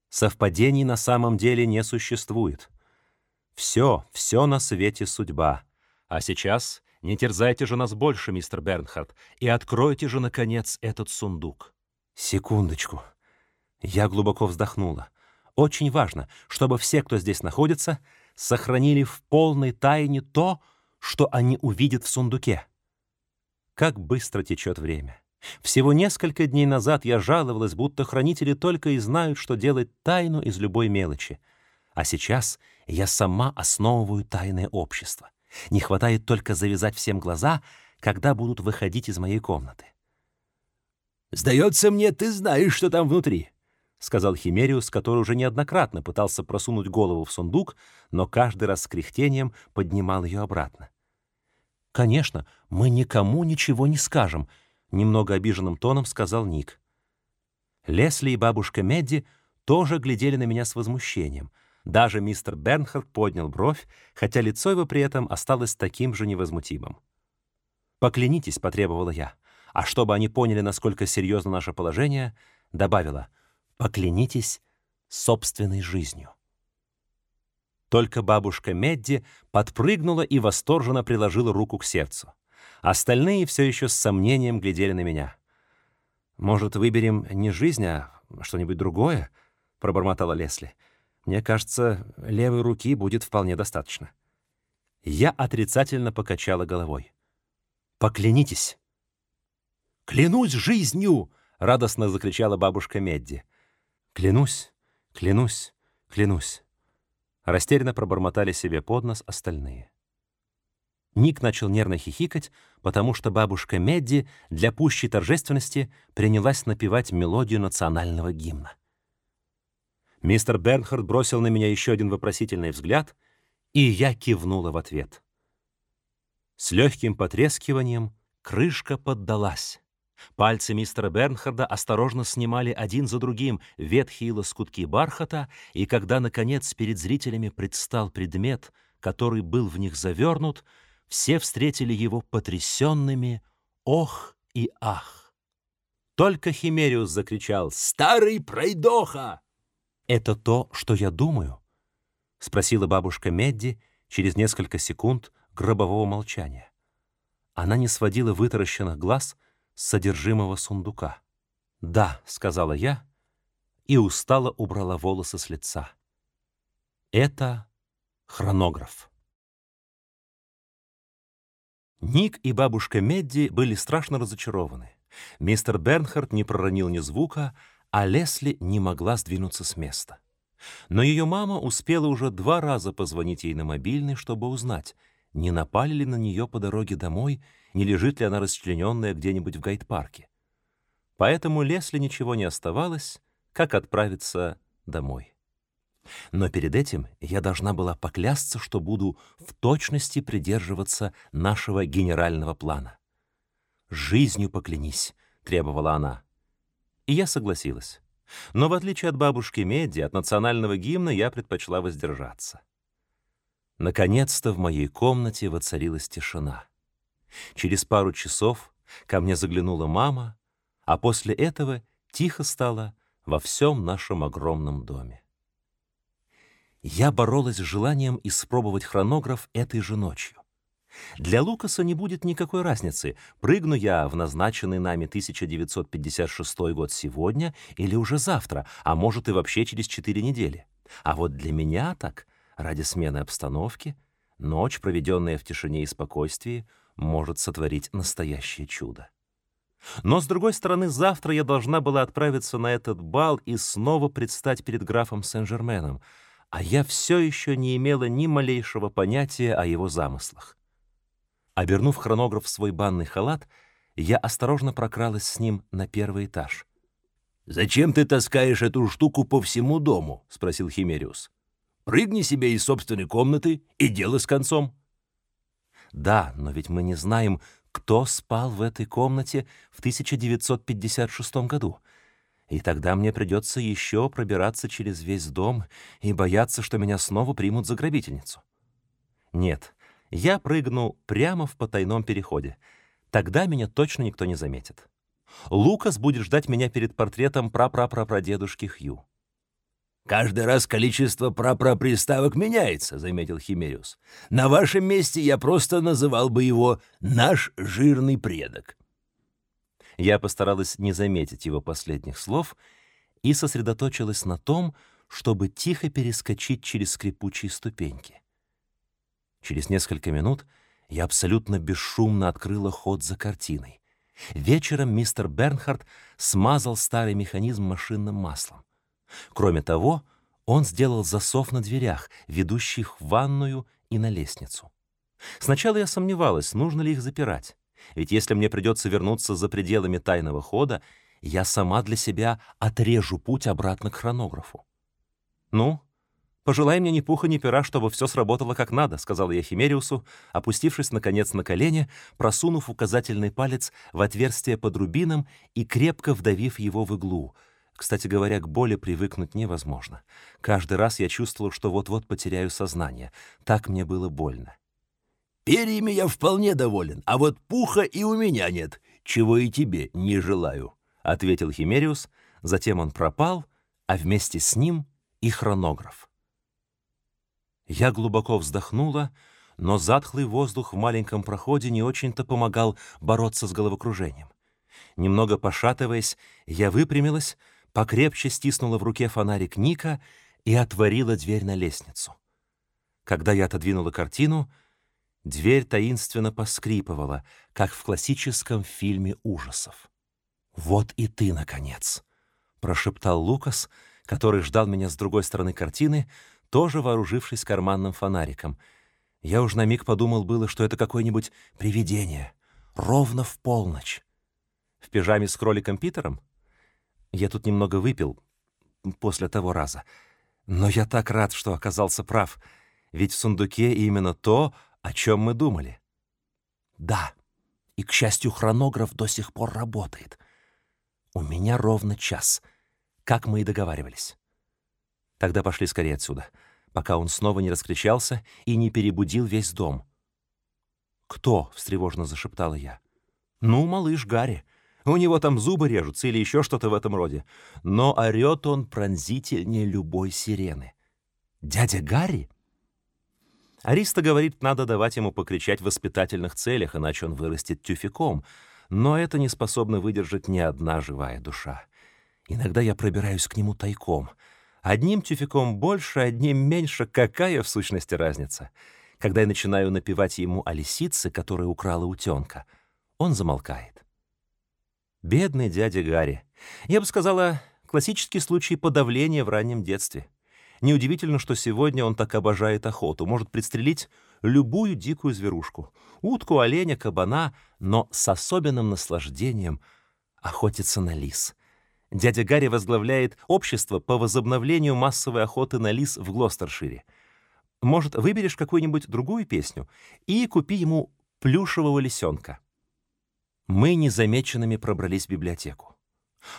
«Совпадений на самом деле не существует. Все, все на свете судьба. А сейчас не терзайте же нас больше, мистер Бернхард, и откройте же, наконец, этот сундук». Секундочку. Я глубоко вздохнула. Очень важно, чтобы все, кто здесь находится, сохранили в полной тайне то, что они увидят в сундуке. Как быстро течет время. Всего несколько дней назад я жаловалась, будто хранители только и знают, что делать тайну из любой мелочи. А сейчас я сама основываю тайное общество. Не хватает только завязать всем глаза, когда будут выходить из моей комнаты. «Сдается мне, ты знаешь, что там внутри», — сказал Химериус, который уже неоднократно пытался просунуть голову в сундук, но каждый раз с кряхтением поднимал ее обратно. «Конечно, мы никому ничего не скажем», — немного обиженным тоном сказал Ник. Лесли и бабушка Медди тоже глядели на меня с возмущением. Даже мистер Бернхард поднял бровь, хотя лицо его при этом осталось таким же невозмутимым. «Поклянитесь», — потребовала я. А чтобы они поняли, насколько серьезно наше положение, добавила «поклянитесь собственной жизнью». Только бабушка Медди подпрыгнула и восторженно приложила руку к сердцу. Остальные все еще с сомнением глядели на меня. «Может, выберем не жизнь, а что-нибудь другое?» — пробормотала Лесли. «Мне кажется, левой руки будет вполне достаточно». Я отрицательно покачала головой. «Поклянитесь!» «Клянусь жизнью!» — радостно закричала бабушка Медди. «Клянусь, клянусь, клянусь!» Растерянно пробормотали себе под нос остальные. Ник начал нервно хихикать, потому что бабушка Медди для пущей торжественности принялась напевать мелодию национального гимна. Мистер Бернхард бросил на меня еще один вопросительный взгляд, и я кивнула в ответ. С легким потрескиванием крышка поддалась. Пальцы мистера Бернхарда осторожно снимали один за другим ветхие лоскутки бархата, и когда, наконец, перед зрителями предстал предмет, который был в них завернут, все встретили его потрясенными «ох» и «ах». Только Химериус закричал «Старый пройдоха!» «Это то, что я думаю?» — спросила бабушка Медди через несколько секунд гробового молчания. Она не сводила вытаращенных глаз с содержимого сундука. «Да», — сказала я, и устало убрала волосы с лица. «Это хронограф». Ник и бабушка Медди были страшно разочарованы. Мистер Бернхард не проронил ни звука, а Лесли не могла сдвинуться с места. Но ее мама успела уже два раза позвонить ей на мобильный, чтобы узнать, не напали ли на нее по дороге домой, не лежит ли она расчлененная где-нибудь в гайд-парке. Поэтому Лесли ничего не оставалось, как отправиться домой. Но перед этим я должна была поклясться, что буду в точности придерживаться нашего генерального плана. «Жизнью поклянись», — требовала она. И я согласилась. Но в отличие от бабушки Меди, от национального гимна я предпочла воздержаться. Наконец-то в моей комнате воцарилась тишина. Через пару часов ко мне заглянула мама, а после этого тихо стало во всем нашем огромном доме. Я боролась с желанием испробовать хронограф этой же ночью. Для Лукаса не будет никакой разницы, прыгну я в назначенный нами 1956 год сегодня или уже завтра, а может и вообще через четыре недели. А вот для меня так, ради смены обстановки, ночь, проведенная в тишине и спокойствии, может сотворить настоящее чудо. Но, с другой стороны, завтра я должна была отправиться на этот бал и снова предстать перед графом Сен-Жерменом — а я все еще не имела ни малейшего понятия о его замыслах. Обернув хронограф в свой банный халат, я осторожно прокралась с ним на первый этаж. «Зачем ты таскаешь эту штуку по всему дому?» — спросил Химериус. «Прыгни себе из собственной комнаты, и дело с концом». «Да, но ведь мы не знаем, кто спал в этой комнате в 1956 году. И тогда мне придется еще пробираться через весь дом и бояться, что меня снова примут за грабительницу. Нет, я прыгну прямо в потайном переходе. Тогда меня точно никто не заметит. Лукас будет ждать меня перед портретом прапрапрапрадедушки Хью. «Каждый раз количество прапраприставок меняется», — заметил Химериус. «На вашем месте я просто называл бы его «наш жирный предок». Я постаралась не заметить его последних слов и сосредоточилась на том, чтобы тихо перескочить через скрипучие ступеньки. Через несколько минут я абсолютно бесшумно открыла ход за картиной. Вечером мистер Бернхард смазал старый механизм машинным маслом. Кроме того, он сделал засов на дверях, ведущих в ванную и на лестницу. Сначала я сомневалась, нужно ли их запирать. Ведь если мне придется вернуться за пределами тайного хода, я сама для себя отрежу путь обратно к хронографу. «Ну, пожелай мне ни пуха, ни пера, чтобы все сработало как надо», — сказал я Химериусу, опустившись, наконец, на колени, просунув указательный палец в отверстие под рубином и крепко вдавив его в иглу. Кстати говоря, к боли привыкнуть невозможно. Каждый раз я чувствовал, что вот-вот потеряю сознание. Так мне было больно. «Перьями я вполне доволен, а вот пуха и у меня нет, чего и тебе не желаю», — ответил Химериус. Затем он пропал, а вместе с ним и хронограф. Я глубоко вздохнула, но затхлый воздух в маленьком проходе не очень-то помогал бороться с головокружением. Немного пошатываясь, я выпрямилась, покрепче стиснула в руке фонарик Ника и отворила дверь на лестницу. Когда я отодвинула картину, дверь таинственно поскрипывала, как в классическом фильме ужасов. «Вот и ты, наконец!» — прошептал Лукас, который ждал меня с другой стороны картины, тоже вооружившись карманным фонариком. Я уж на миг подумал было, что это какое-нибудь привидение. Ровно в полночь. В пижаме с кроликом Питером? Я тут немного выпил после того раза. Но я так рад, что оказался прав. Ведь в сундуке именно то, о чем мы думали. Да, и, к счастью, хронограф до сих пор работает. У меня ровно час, как мы и договаривались. Тогда пошли скорее отсюда, пока он снова не раскричался и не перебудил весь дом. «Кто?» — встревоженно зашептала я. «Ну, малыш Гарри. У него там зубы режутся или еще что-то в этом роде. Но орет он пронзительнее любой сирены. Дядя Гарри? Ариста говорит, надо давать ему покричать в воспитательных целях, иначе он вырастет тюфяком. Но это не способна выдержать ни одна живая душа. Иногда я пробираюсь к нему тайком. Одним тюфяком больше, одним меньше. Какая в сущности разница? Когда я начинаю напевать ему о лисице, которая украла утенка, он замолкает. Бедный дядя Гарри. Я бы сказала, классический случай подавления в раннем детстве. Неудивительно, что сегодня он так обожает охоту, может пристрелить любую дикую зверушку — утку, оленя, кабана, но с особенным наслаждением охотится на лис. Дядя Гарри возглавляет общество по возобновлению массовой охоты на лис в Глостершире. Может, выберешь какую-нибудь другую песню и купи ему плюшевого лисенка. Мы незамеченными пробрались в библиотеку.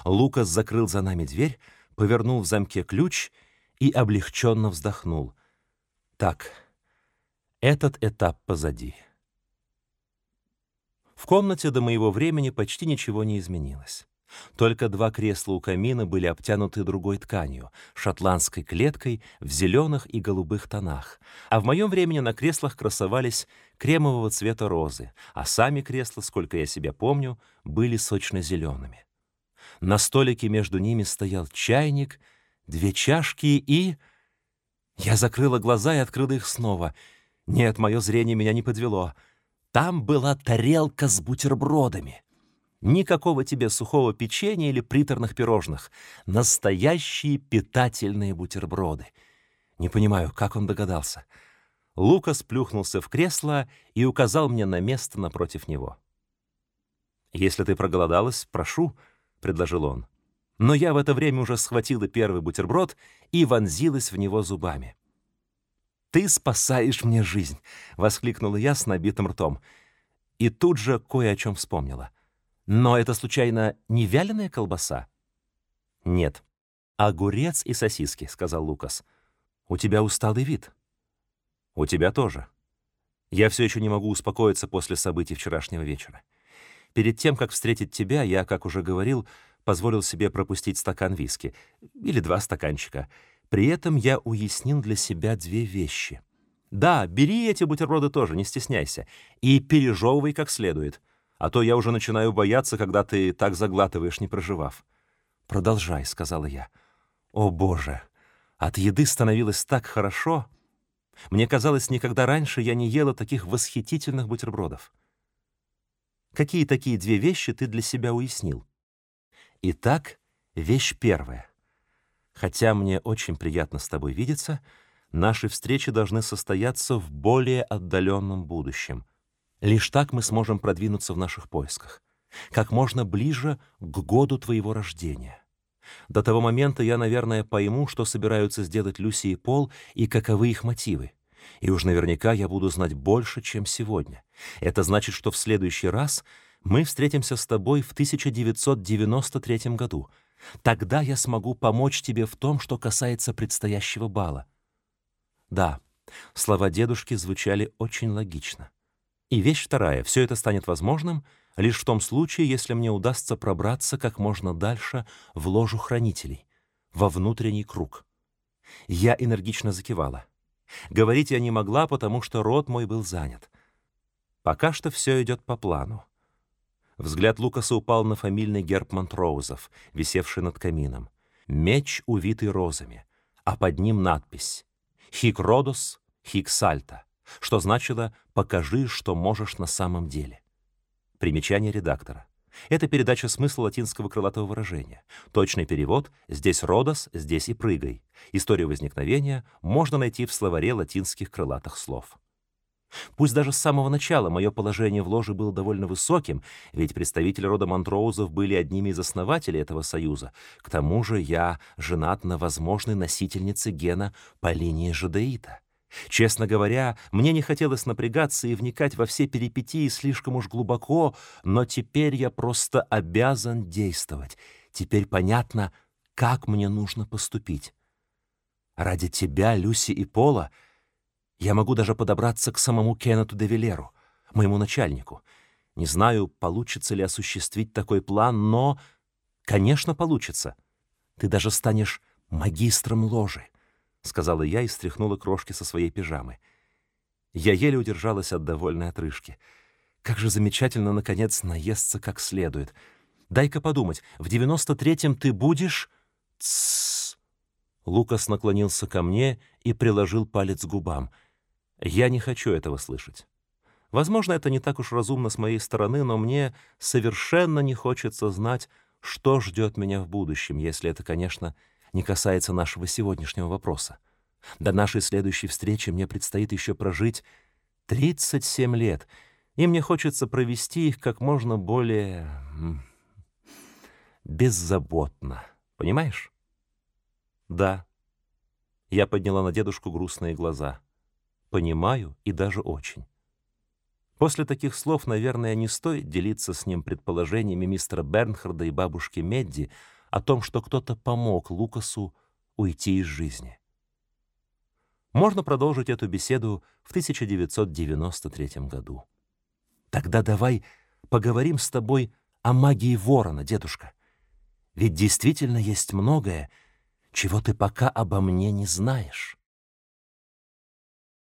Лукас закрыл за нами дверь, повернул в замке ключ и облегченно вздохнул. Так, этот этап позади. В комнате до моего времени почти ничего не изменилось. Только два кресла у камина были обтянуты другой тканью, шотландской клеткой в зеленых и голубых тонах, а в моем времени на креслах красовались кремового цвета розы, а сами кресла, сколько я себя помню, были сочно-зелеными. На столике между ними стоял чайник, две чашки и... Я закрыла глаза и открыла их снова. Нет, мое зрение меня не подвело. Там была тарелка с бутербродами. Никакого тебе сухого печенья или приторных пирожных. Настоящие питательные бутерброды. Не понимаю, как он догадался. Лукас плюхнулся в кресло и указал мне на место напротив него. «Если ты проголодалась, прошу», — предложил он. Но я в это время уже схватила первый бутерброд и вонзилась в него зубами. «Ты спасаешь мне жизнь!» — воскликнула я с набитым ртом. И тут же кое о чем вспомнила. Но это, случайно, не вяленая колбаса? Нет. Огурец и сосиски, сказал Лукас. У тебя усталый вид. У тебя тоже. Я все еще не могу успокоиться после событий вчерашнего вечера. Перед тем, как встретить тебя, я, как уже говорил, позволил себе пропустить стакан виски. Или два стаканчика. При этом я уяснил для себя две вещи. Да, бери эти бутерброды тоже, не стесняйся. И пережевывай как следует. А то я уже начинаю бояться, когда ты так заглатываешь, не проживав. «Продолжай», — сказала я. «О, Боже! От еды становилось так хорошо! Мне казалось, никогда раньше я не ела таких восхитительных бутербродов. Какие такие две вещи ты для себя уяснил? Итак, вещь первая. Хотя мне очень приятно с тобой видеться, наши встречи должны состояться в более отдаленном будущем — Лишь так мы сможем продвинуться в наших поисках, как можно ближе к году твоего рождения. До того момента я, наверное, пойму, что собираются сделать Люси и Пол и каковы их мотивы. И уж наверняка я буду знать больше, чем сегодня. Это значит, что в следующий раз мы встретимся с тобой в 1993 году, Тогда я смогу помочь тебе в том, что касается предстоящего бала. Да, слова дедушки звучали очень логично. И вещь вторая, все это станет возможным лишь в том случае, если мне удастся пробраться как можно дальше в ложу хранителей, во внутренний круг. Я энергично закивала. Говорить я не могла, потому что рот мой был занят. Пока что все идет по плану. Взгляд Лукаса упал на фамильный герб Монтроузов, висевший над камином. Меч, увитый розами, а под ним надпись «Хик Родос, Хик Сальта», что значило «покажи, что можешь на самом деле». Примечание редактора. Это передача смысла латинского крылатого выражения. Точный перевод «здесь родос, здесь и прыгай». Историю возникновения можно найти в словаре латинских крылатых слов. Пусть даже с самого начала мое положение в ложе было довольно высоким, ведь представители рода Монтроузов были одними из основателей этого союза. К тому же я женат на возможной носительнице гена по линии жадеита. Честно говоря, мне не хотелось напрягаться и вникать во все перипетии слишком уж глубоко, но теперь я просто обязан действовать. Теперь понятно, как мне нужно поступить. Ради тебя, Люси и Пола — я могу даже подобраться к самому Кеннету де Велеру, моему начальнику. Не знаю, получится ли осуществить такой план, но, конечно, получится. Ты даже станешь магистром ложи, — сказала я и стряхнула крошки со своей пижамы. Я еле удержалась от довольной отрыжки. Как же замечательно, наконец, наесться как следует. Дай-ка подумать, в девяносто третьем ты будешь... Тссс. Лукас наклонился ко мне и приложил палец к губам — я не хочу этого слышать. Возможно, это не так уж разумно с моей стороны, но мне совершенно не хочется знать, что ждет меня в будущем, если это, конечно, не касается нашего сегодняшнего вопроса. До нашей следующей встречи мне предстоит еще прожить 37 лет, и мне хочется провести их как можно более беззаботно. Понимаешь? Да. Я подняла на дедушку грустные глаза понимаю и даже очень. После таких слов, наверное, не стоит делиться с ним предположениями мистера Бернхарда и бабушки Медди о том, что кто-то помог Лукасу уйти из жизни. Можно продолжить эту беседу в 1993 году. Тогда давай поговорим с тобой о магии ворона, дедушка. Ведь действительно есть многое, чего ты пока обо мне не знаешь.